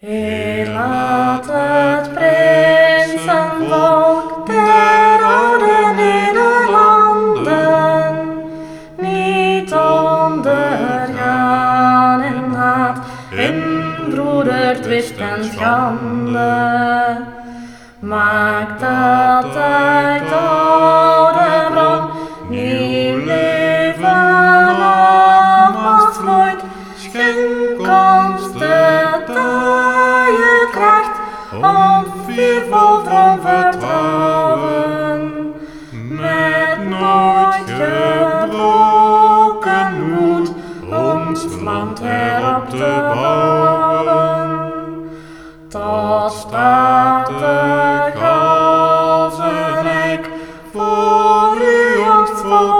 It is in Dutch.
Heer, laat het prinsenvolk der oude Nederlanden niet ondergaan in haat, in broedertwist en schande. Maak dat uit de oude bron nieuw leven und vierfold van vertrouwen, met nooit gebroken moed ons land herop te bouwen. Tot staat de Kalverrijk voor u ontvolk.